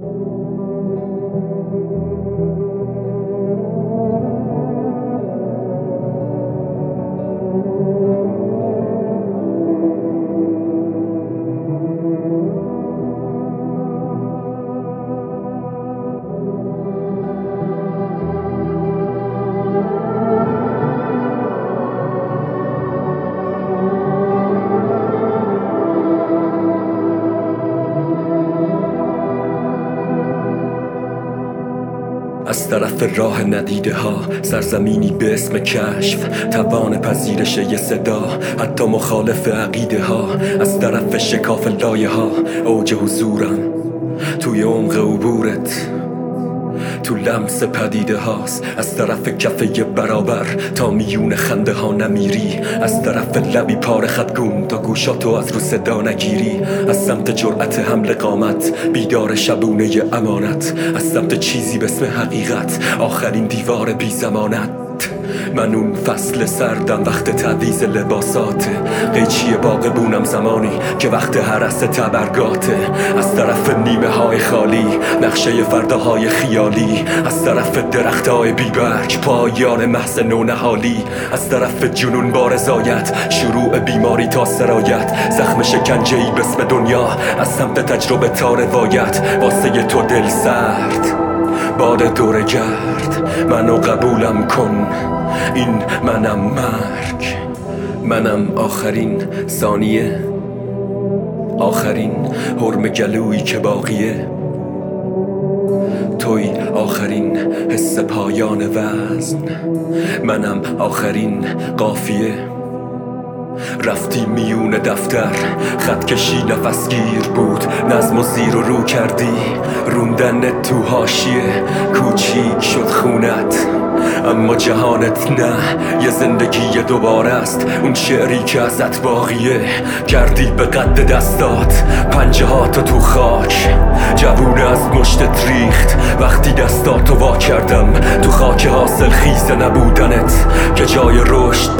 Thank you. از طرف راه ندیده ها سرزمینی به اسم کشف توان پذیرش یه صدا حتی مخالف عقیده ها از طرف شکاف لایه ها اوج حضورم توی عمق عبورت. تو لمس پدیده هاست. از طرف کفه برابر تا میون خنده ها نمیری. از طرف لبی پار خدگون تا گوشاتو از رو صدا نگیری. از سمت جرأت حمل قامت بیدار شبونه امانت. از سمت چیزی به اسم حقیقت آخرین دیوار بی زمانت. من اون فصل سردم وقت تعویز لباساته قیچی باقبونم زمانی که وقت حرس تبرگاته از طرف نیمه های خالی نقشه فرداهای خیالی. از طرف درخت های بیبرگ پایان محض نونهالی. از طرف جنون بار زایت شروع بیماری تا سرایت. زخم شکنجه ای بسم دنیا از سمت تجربه تا روایت واسه تو دل سرد. باد دور گرد منو قبولم کن. این منم مرگ منم آخرین ثانیه. آخرین حرم گلویی که باقیه. توی آخرین حس پایان وزن منم آخرین قافیه. رفتی میون دفتر خط کشی نفسگیر بود نظم و زیر و رو کردی روندن تو هاشیه کوچیک شد خونت. اما جهانت نه یه زندگی دوباره است اون شعری که ازت باقیه. کردی به قد دستات پنجه تو خاک. جوونه از مشتت ریخت وقتی دستاتو وا کردم. تو خاک حاصل خیز نبودنت که جای رشد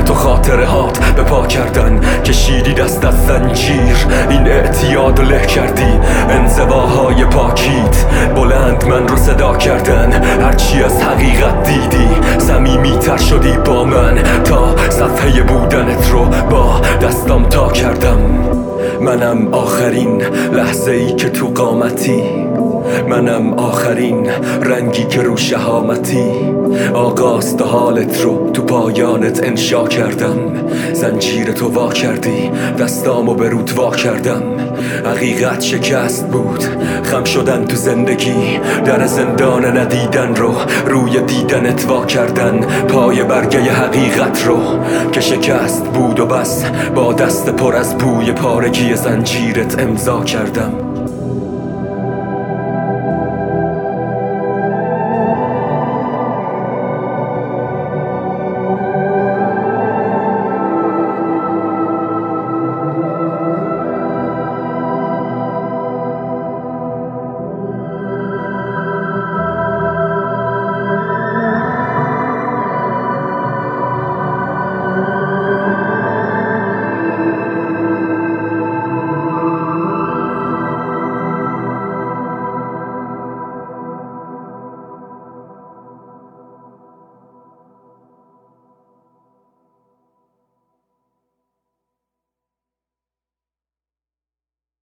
آبیاری بودنت و خاطره هات به پا کردن. کشیدی دست از زنجیر این اعتیاد له کردی. انزواهای پاکیت. بلند من رو صدا کردن. هرچی از حقیقت دیدی. زمیمی تر شدی با من. تا صفحه بودنت رو با دستام تا کردم. منم آخرین لحظه ای که تو قامتی. منم آخرین رنگی که رو شهامتی. آغاز حالت رو تو پایانت انشا کردم. زنجیر تو وا کردی دستامو به رود وا کردم. حقیقت شکست بود خم شدن تو زندگی. در زندان ندیدن رو روی دیدنت وا کردن. پای برگه حقیقت رو که شکست بود و بس با دست پر از بوی پارگی زنجیرت امضا کردم.